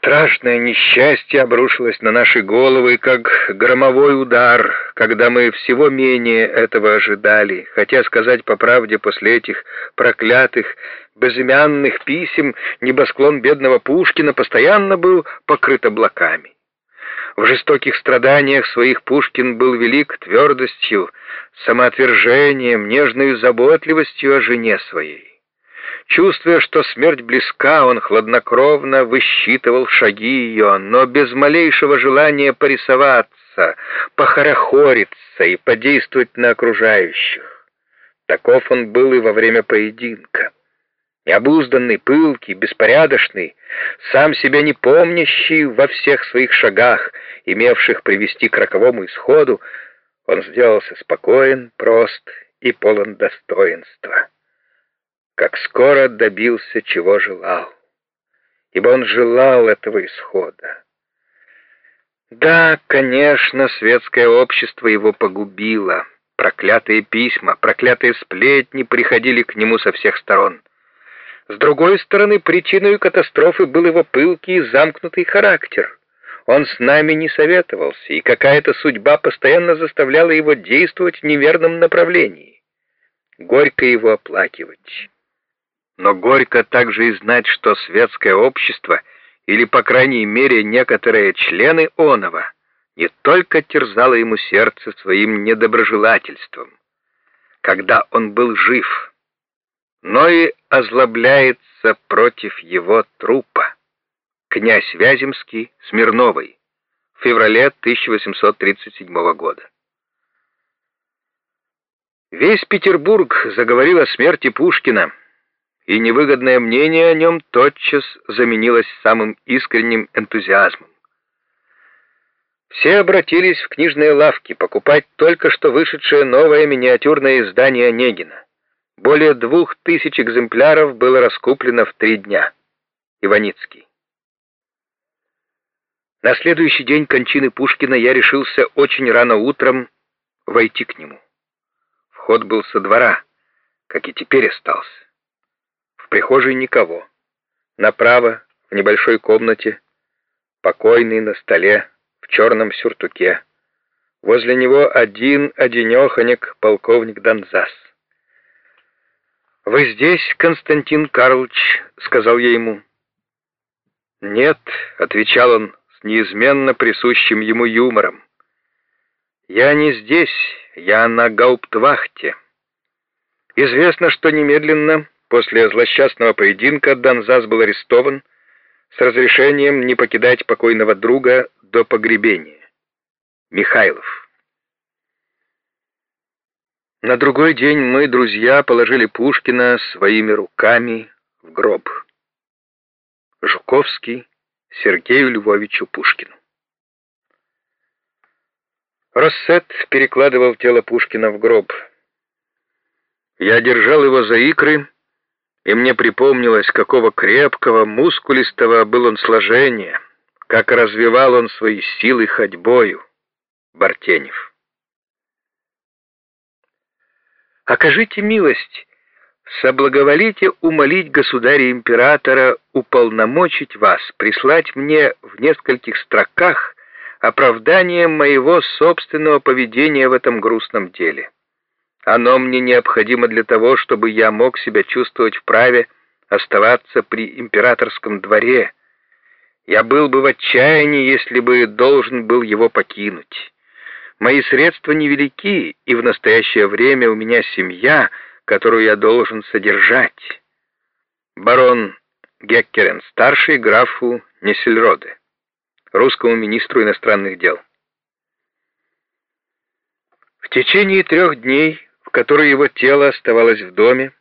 Страшное несчастье обрушилось на наши головы, как громовой удар, когда мы всего менее этого ожидали, хотя, сказать по правде, после этих проклятых, безымянных писем небосклон бедного Пушкина постоянно был покрыт облаками. В жестоких страданиях своих Пушкин был велик твердостью, самоотвержением, нежной заботливостью о жене своей. Чувствуя, что смерть близка, он хладнокровно высчитывал шаги ее, но без малейшего желания порисоваться, похорохориться и подействовать на окружающих. Таков он был и во время поединка. Необузданный, пылкий, беспорядочный, сам себя не помнящий во всех своих шагах, имевших привести к роковому исходу, он сделался спокоен, прост и полон достоинства как скоро добился, чего желал, ибо он желал этого исхода. Да, конечно, светское общество его погубило. Проклятые письма, проклятые сплетни приходили к нему со всех сторон. С другой стороны, причиной катастрофы был его пылкий и замкнутый характер. Он с нами не советовался, и какая-то судьба постоянно заставляла его действовать в неверном направлении. Горько его оплакивать но горько также и знать, что светское общество, или, по крайней мере, некоторые члены оного, не только терзало ему сердце своим недоброжелательством, когда он был жив, но и озлобляется против его трупа. Князь Вяземский Смирновой в феврале 1837 года. Весь Петербург заговорил о смерти Пушкина, и невыгодное мнение о нем тотчас заменилось самым искренним энтузиазмом. Все обратились в книжные лавки покупать только что вышедшее новое миниатюрное издание Онегина. Более двух тысяч экземпляров было раскуплено в три дня. Иваницкий. На следующий день кончины Пушкина я решился очень рано утром войти к нему. Вход был со двора, как и теперь остался прихожей никого. Направо, в небольшой комнате, покойный на столе, в черном сюртуке. Возле него один-одинеханек полковник Донзас. «Вы здесь, Константин Карлович?» — сказал я ему. «Нет», — отвечал он с неизменно присущим ему юмором. «Я не здесь, я на гауптвахте. Известно, что немедленно После злосчастного поединка Донзас был арестован с разрешением не покидать покойного друга до погребения. Михайлов. На другой день мы, друзья, положили Пушкина своими руками в гроб. Жуковский Сергею Львовичу Пушкину. Россет перекладывал тело Пушкина в гроб. Я держал его за икры и мне припомнилось, какого крепкого, мускулистого был он сложения, как развивал он свои силы ходьбою. Бартенев. Окажите милость, соблаговолите умолить государя-императора уполномочить вас, прислать мне в нескольких строках оправдание моего собственного поведения в этом грустном деле. Оно мне необходимо для того, чтобы я мог себя чувствовать вправе оставаться при императорском дворе. Я был бы в отчаянии, если бы должен был его покинуть. Мои средства невелики, и в настоящее время у меня семья, которую я должен содержать. Барон Геккерен, старший графу Несельроде, русскому министру иностранных дел. В течение трех дней в которой его тело оставалось в доме,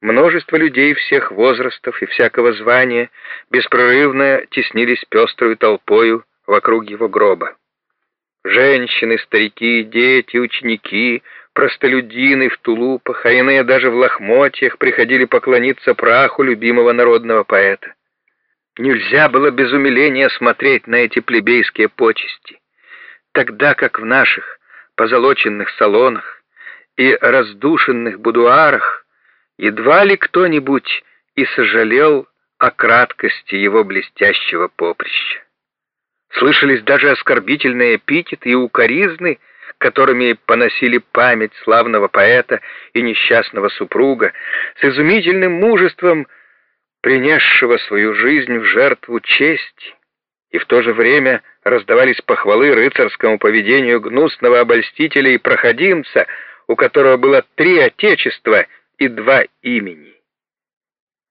множество людей всех возрастов и всякого звания беспрерывно теснились пеструю толпою вокруг его гроба. Женщины, старики, дети, ученики, простолюдины в тулупах, а иные даже в лохмотьях приходили поклониться праху любимого народного поэта. Нельзя было без умиления смотреть на эти плебейские почести, тогда как в наших позолоченных салонах и раздушенных будуарах едва ли кто-нибудь и сожалел о краткости его блестящего поприща. Слышались даже оскорбительные эпитеты и укоризны, которыми поносили память славного поэта и несчастного супруга, с изумительным мужеством принесшего свою жизнь в жертву чести, и в то же время раздавались похвалы рыцарскому поведению гнусного обольстителя и проходимца, у которого было три отечества и два имени.